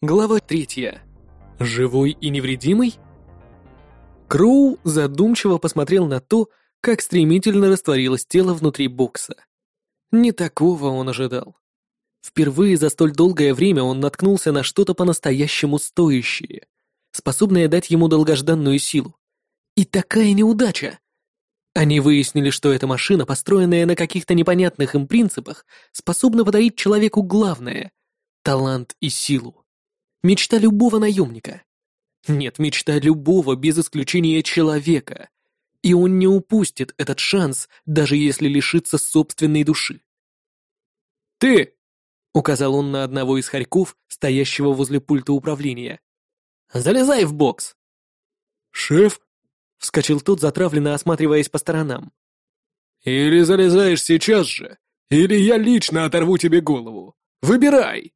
Глава третья. Живой и невредимый? Кроу задумчиво посмотрел на то, как стремительно растворилось тело внутри бокса. Не такого он ожидал. Впервые за столь долгое время он наткнулся на что-то по-настоящему стоящее, способное дать ему долгожданную силу. И такая неудача! Они выяснили, что эта машина, построенная на каких-то непонятных им принципах, способна подарить человеку главное — талант и силу. Мечта любого наемника. Нет, мечта любого, без исключения человека. И он не упустит этот шанс, даже если лишится собственной души. «Ты!» — указал он на одного из хорьков, стоящего возле пульта управления. «Залезай в бокс!» «Шеф?» — вскочил тот, затравленно осматриваясь по сторонам. «Или залезаешь сейчас же, или я лично оторву тебе голову. Выбирай!»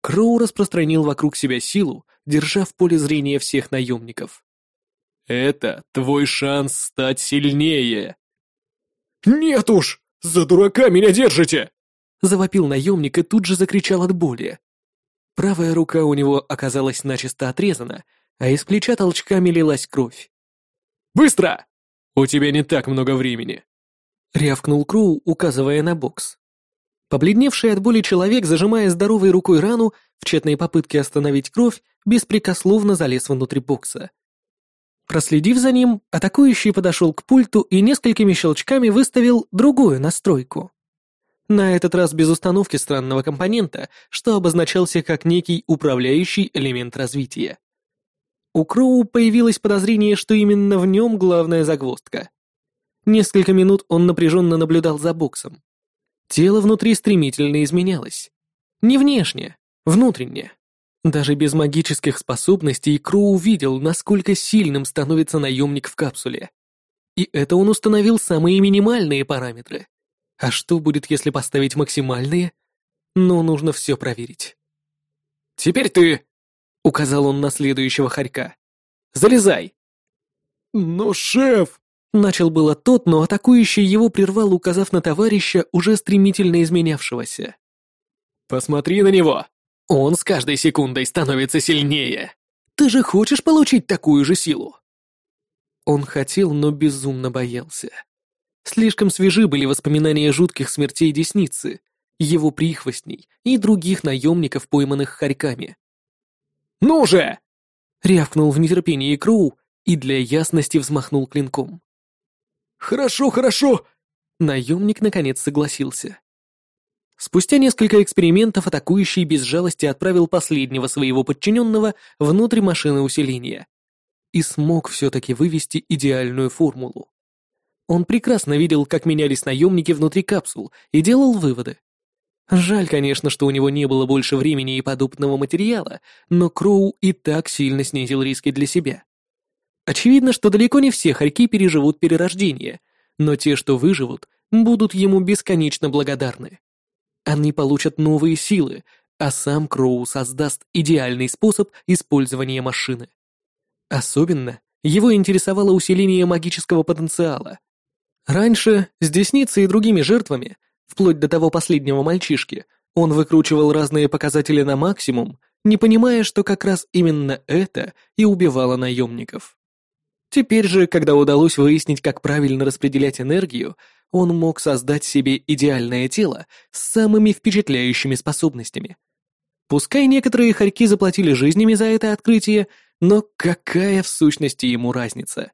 Кроу распространил вокруг себя силу, держа в поле зрения всех наемников. «Это твой шанс стать сильнее!» «Нет уж! За дурака меня держите!» Завопил наемник и тут же закричал от боли. Правая рука у него оказалась начисто отрезана, а из плеча толчками лилась кровь. «Быстро! У тебя не так много времени!» Рявкнул Кроу, указывая на бокс. Побледневший от боли человек, зажимая здоровой рукой рану, в тщетной попытке остановить кровь, беспрекословно залез внутрь бокса. Проследив за ним, атакующий подошел к пульту и несколькими щелчками выставил другую настройку. На этот раз без установки странного компонента, что обозначался как некий управляющий элемент развития. У Кроу появилось подозрение, что именно в нем главная загвоздка. Несколько минут он напряженно наблюдал за боксом. Тело внутри стремительно изменялось. Не внешне, внутренне. Даже без магических способностей Кроу увидел, насколько сильным становится наемник в капсуле. И это он установил самые минимальные параметры. А что будет, если поставить максимальные? Но нужно все проверить. «Теперь ты!» — указал он на следующего хорька. «Залезай!» «Но, шеф!» Начал было тот, но атакующий его прервал, указав на товарища, уже стремительно изменявшегося. «Посмотри на него! Он с каждой секундой становится сильнее! Ты же хочешь получить такую же силу?» Он хотел, но безумно боялся. Слишком свежи были воспоминания жутких смертей Десницы, его прихвостней и других наемников, пойманных хорьками. «Ну же!» — рявкнул в нетерпении Кроу и для ясности взмахнул клинком. «Хорошо, хорошо!» Наемник наконец согласился. Спустя несколько экспериментов атакующий без жалости отправил последнего своего подчиненного внутрь машины усиления и смог все-таки вывести идеальную формулу. Он прекрасно видел, как менялись наемники внутри капсул, и делал выводы. Жаль, конечно, что у него не было больше времени и подобного материала, но Кроу и так сильно снизил риски для себя. Очевидно, что далеко не все хорьки переживут перерождение, но те, что выживут, будут ему бесконечно благодарны. Они получат новые силы, а сам Кроу создаст идеальный способ использования машины. Особенно его интересовало усиление магического потенциала. Раньше, с Десницей и другими жертвами, вплоть до того последнего мальчишки, он выкручивал разные показатели на максимум, не понимая, что как раз именно это и убивало наемников. Теперь же, когда удалось выяснить, как правильно распределять энергию, он мог создать себе идеальное тело с самыми впечатляющими способностями. Пускай некоторые хорьки заплатили жизнями за это открытие, но какая в сущности ему разница?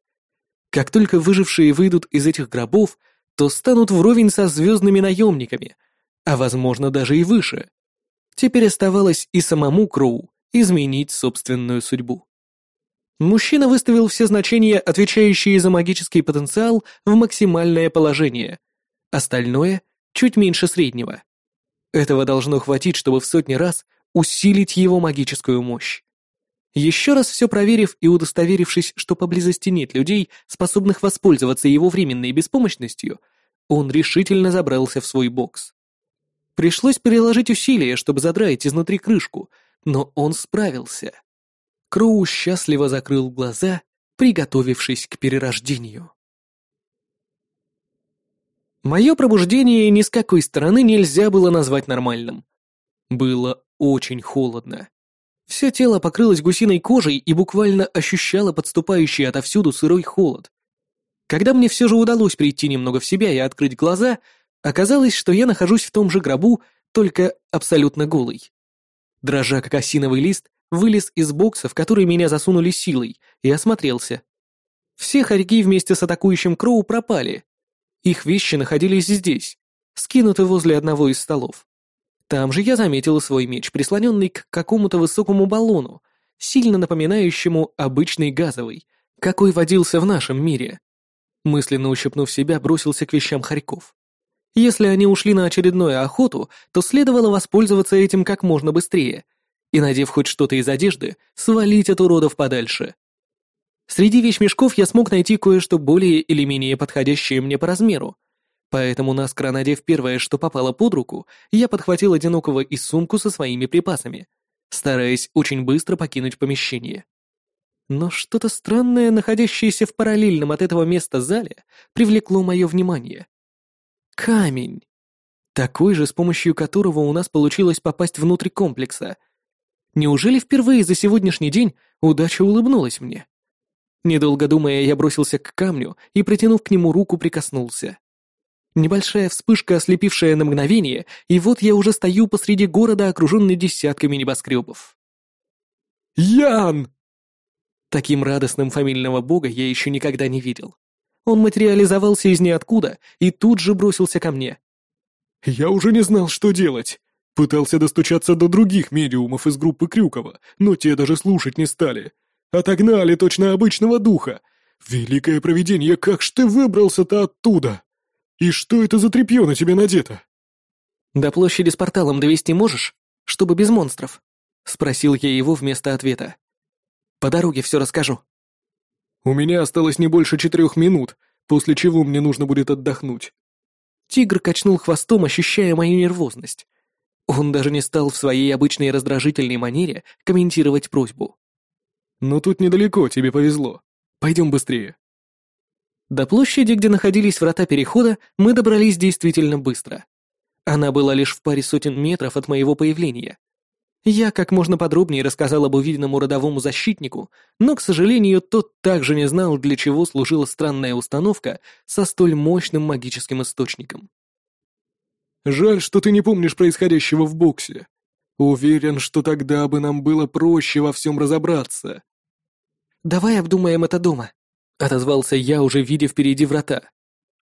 Как только выжившие выйдут из этих гробов, то станут вровень со звездными наемниками, а возможно даже и выше. Теперь оставалось и самому Кроу изменить собственную судьбу. Мужчина выставил все значения, отвечающие за магический потенциал, в максимальное положение. Остальное — чуть меньше среднего. Этого должно хватить, чтобы в сотни раз усилить его магическую мощь. Еще раз все проверив и удостоверившись, что поблизости нет людей, способных воспользоваться его временной беспомощностью, он решительно забрался в свой бокс. Пришлось приложить усилия, чтобы задраить изнутри крышку, но он справился. Кроу счастливо закрыл глаза, приготовившись к перерождению. Мое пробуждение ни с какой стороны нельзя было назвать нормальным. Было очень холодно. Все тело покрылось гусиной кожей и буквально ощущало подступающий отовсюду сырой холод. Когда мне все же удалось прийти немного в себя и открыть глаза, оказалось, что я нахожусь в том же гробу, только абсолютно голый. Дрожа как осиновый лист, вылез из бокса, в который меня засунули силой, и осмотрелся. Все хорьки вместе с атакующим Кроу пропали. Их вещи находились здесь, скинуты возле одного из столов. Там же я заметил свой меч, прислоненный к какому-то высокому баллону, сильно напоминающему обычный газовый, какой водился в нашем мире. Мысленно ущипнув себя, бросился к вещам хорьков. Если они ушли на очередную охоту, то следовало воспользоваться этим как можно быстрее и, надев хоть что-то из одежды, свалить от уродов подальше. Среди вещмешков я смог найти кое-что более или менее подходящее мне по размеру, поэтому, наскоро надев первое, что попало под руку, я подхватил одинокого и сумку со своими припасами, стараясь очень быстро покинуть помещение. Но что-то странное, находящееся в параллельном от этого места зале, привлекло мое внимание. Камень. Такой же, с помощью которого у нас получилось попасть внутрь комплекса. Неужели впервые за сегодняшний день удача улыбнулась мне? Недолго думая, я бросился к камню и, протянув к нему руку, прикоснулся. Небольшая вспышка, ослепившая на мгновение, и вот я уже стою посреди города, окруженный десятками небоскребов. «Ян!» Таким радостным фамильного бога я еще никогда не видел. Он материализовался из ниоткуда и тут же бросился ко мне. «Я уже не знал, что делать. Пытался достучаться до других медиумов из группы Крюкова, но те даже слушать не стали. Отогнали точно обычного духа. Великое провидение, как ж ты выбрался-то оттуда? И что это за тряпье на тебе надето?» «До площади с порталом довести можешь, чтобы без монстров?» — спросил я его вместо ответа. По дороге все расскажу». «У меня осталось не больше четырех минут, после чего мне нужно будет отдохнуть». Тигр качнул хвостом, ощущая мою нервозность. Он даже не стал в своей обычной раздражительной манере комментировать просьбу. «Но тут недалеко, тебе повезло. Пойдем быстрее». До площади, где находились врата перехода, мы добрались действительно быстро. Она была лишь в паре сотен метров от моего появления. Я как можно подробнее рассказал об увиденному родовому защитнику, но, к сожалению, тот также не знал, для чего служила странная установка со столь мощным магическим источником. «Жаль, что ты не помнишь происходящего в боксе. Уверен, что тогда бы нам было проще во всем разобраться». «Давай обдумаем это дома», — отозвался я, уже видя впереди врата.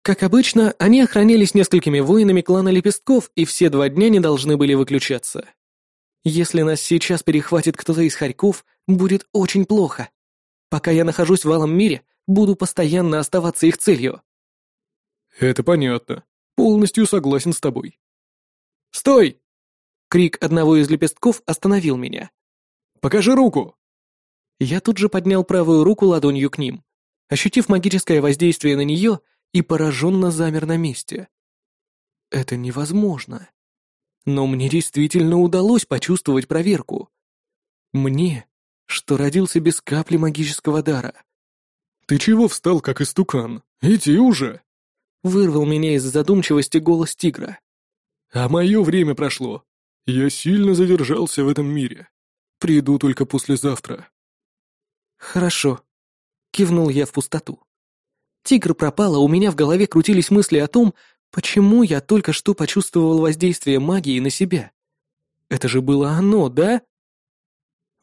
Как обычно, они охранялись несколькими воинами клана Лепестков, и все два дня не должны были выключаться. Если нас сейчас перехватит кто-то из хорьков, будет очень плохо. Пока я нахожусь в алом мире, буду постоянно оставаться их целью». «Это понятно. Полностью согласен с тобой». «Стой!» Крик одного из лепестков остановил меня. «Покажи руку!» Я тут же поднял правую руку ладонью к ним, ощутив магическое воздействие на нее и пораженно замер на месте. «Это невозможно!» но мне действительно удалось почувствовать проверку. Мне, что родился без капли магического дара. «Ты чего встал, как истукан? Иди уже!» Вырвал меня из задумчивости голос тигра. «А мое время прошло. Я сильно задержался в этом мире. Приду только послезавтра». «Хорошо», — кивнул я в пустоту. Тигр пропал, а у меня в голове крутились мысли о том, Почему я только что почувствовал воздействие магии на себя? Это же было оно, да?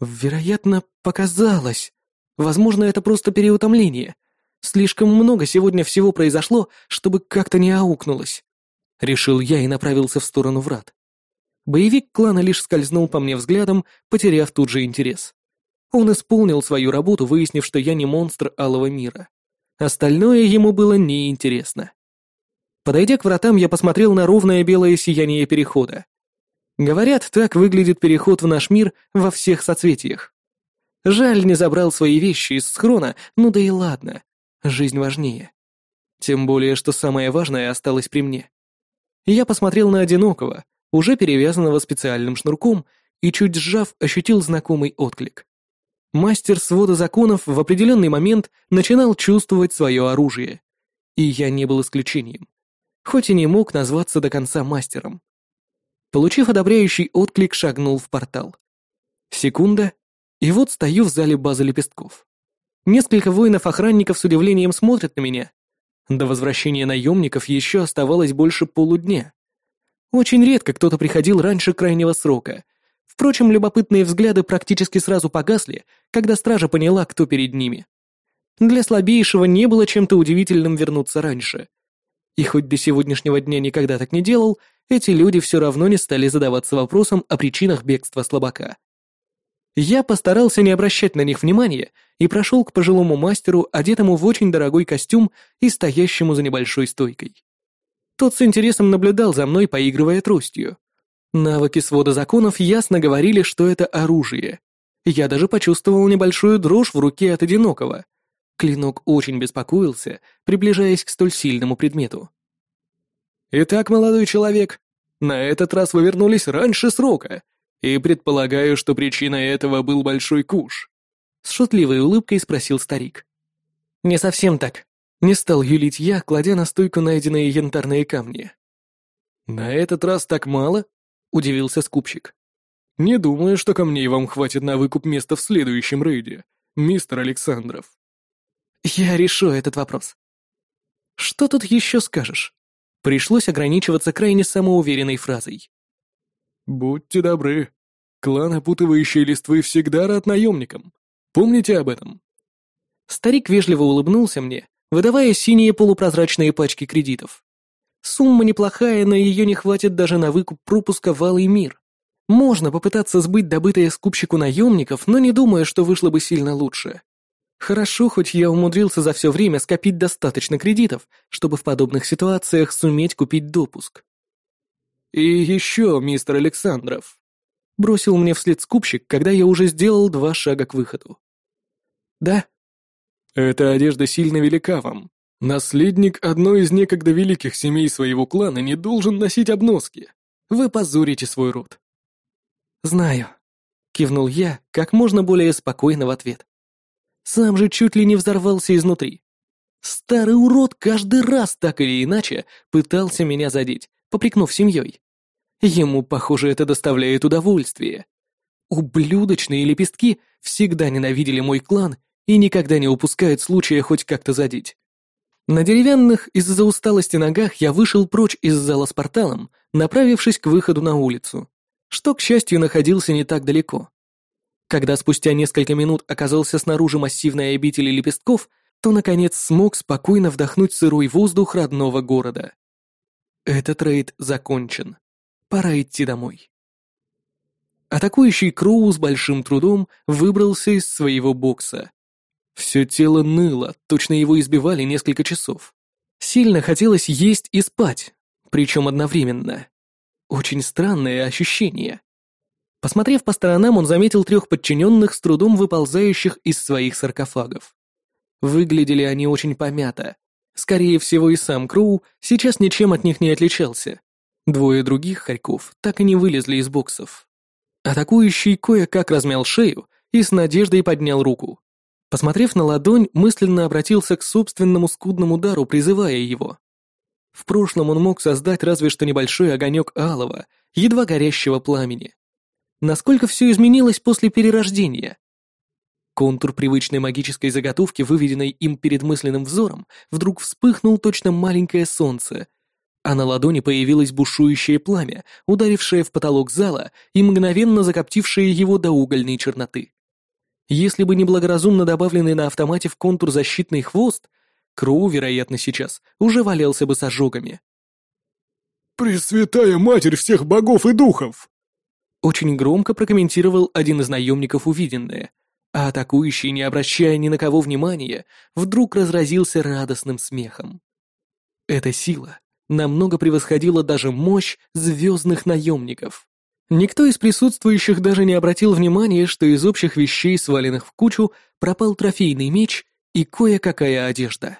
Вероятно, показалось. Возможно, это просто переутомление. Слишком много сегодня всего произошло, чтобы как-то не аукнулось. Решил я и направился в сторону врат. Боевик клана лишь скользнул по мне взглядом, потеряв тут же интерес. Он исполнил свою работу, выяснив, что я не монстр алого мира. Остальное ему было неинтересно. Подойдя к вратам, я посмотрел на ровное белое сияние перехода. Говорят, так выглядит переход в наш мир во всех соцветиях. Жаль, не забрал свои вещи из схрона, ну да и ладно. Жизнь важнее. Тем более, что самое важное осталось при мне. Я посмотрел на одинокого, уже перевязанного специальным шнурком, и чуть сжав, ощутил знакомый отклик. Мастер свода законов в определенный момент начинал чувствовать свое оружие. И я не был исключением хоть и не мог назваться до конца мастером. Получив одобряющий отклик, шагнул в портал. Секунда, И вот стою в зале базы лепестков. Несколько воинов-охранников с удивлением смотрят на меня. До возвращения наемников еще оставалось больше полудня. Очень редко кто-то приходил раньше крайнего срока. Впрочем, любопытные взгляды практически сразу погасли, когда стража поняла, кто перед ними. Для слабейшего не было чем-то удивительным вернуться раньше. И хоть до сегодняшнего дня никогда так не делал, эти люди все равно не стали задаваться вопросом о причинах бегства слабака. Я постарался не обращать на них внимания и прошел к пожилому мастеру, одетому в очень дорогой костюм и стоящему за небольшой стойкой. Тот с интересом наблюдал за мной, поигрывая тростью. Навыки свода законов ясно говорили, что это оружие. Я даже почувствовал небольшую дрожь в руке от одинокого. Клинок очень беспокоился, приближаясь к столь сильному предмету. «Итак, молодой человек, на этот раз вы вернулись раньше срока, и предполагаю, что причиной этого был большой куш», — с шутливой улыбкой спросил старик. «Не совсем так», — не стал юлить я, кладя на стойку найденные янтарные камни. «На этот раз так мало?» — удивился скупщик. «Не думаю, что камней вам хватит на выкуп места в следующем рейде, мистер Александров». «Я решу этот вопрос». «Что тут еще скажешь?» Пришлось ограничиваться крайне самоуверенной фразой. «Будьте добры. Клан опутывающей листвы всегда рад наемникам. Помните об этом?» Старик вежливо улыбнулся мне, выдавая синие полупрозрачные пачки кредитов. Сумма неплохая, но ее не хватит даже на выкуп пропуска в Алый мир. Можно попытаться сбыть добытое скупщику наемников, но не думаю, что вышло бы сильно лучше. Хорошо, хоть я умудрился за все время скопить достаточно кредитов, чтобы в подобных ситуациях суметь купить допуск. «И еще, мистер Александров», — бросил мне вслед скупщик, когда я уже сделал два шага к выходу. «Да». «Эта одежда сильно велика вам. Наследник одной из некогда великих семей своего клана не должен носить обноски. Вы позорите свой род». «Знаю», — кивнул я, как можно более спокойно в ответ. Сам же чуть ли не взорвался изнутри. Старый урод каждый раз так или иначе пытался меня задеть, попрекнув семьей. Ему, похоже, это доставляет удовольствие. Ублюдочные лепестки всегда ненавидели мой клан и никогда не упускают случая хоть как-то задеть. На деревянных из-за усталости ногах я вышел прочь из зала с порталом, направившись к выходу на улицу, что, к счастью, находился не так далеко. Когда спустя несколько минут оказался снаружи массивной обители лепестков, то, наконец, смог спокойно вдохнуть сырой воздух родного города. Этот рейд закончен. Пора идти домой. Атакующий Кроу с большим трудом выбрался из своего бокса. Все тело ныло, точно его избивали несколько часов. Сильно хотелось есть и спать, причем одновременно. Очень странное ощущение. Посмотрев по сторонам, он заметил трех подчиненных, с трудом выползающих из своих саркофагов. Выглядели они очень помято. Скорее всего, и сам Кроу сейчас ничем от них не отличался. Двое других хорьков так и не вылезли из боксов. Атакующий кое-как размял шею и с надеждой поднял руку. Посмотрев на ладонь, мысленно обратился к собственному скудному дару, призывая его. В прошлом он мог создать разве что небольшой огонек алого, едва горящего пламени. Насколько все изменилось после перерождения? Контур привычной магической заготовки, выведенной им перед мысленным взором, вдруг вспыхнул точно маленькое солнце, а на ладони появилось бушующее пламя, ударившее в потолок зала и мгновенно закоптившее его до угольной черноты. Если бы не благоразумно добавленный на автомате в контур защитный хвост, Кроу, вероятно, сейчас уже валялся бы с ожогами. «Пресвятая Матерь всех богов и духов!» Очень громко прокомментировал один из наемников увиденное, а атакующий, не обращая ни на кого внимания, вдруг разразился радостным смехом. Эта сила намного превосходила даже мощь звездных наемников. Никто из присутствующих даже не обратил внимания, что из общих вещей, сваленных в кучу, пропал трофейный меч и кое-какая одежда.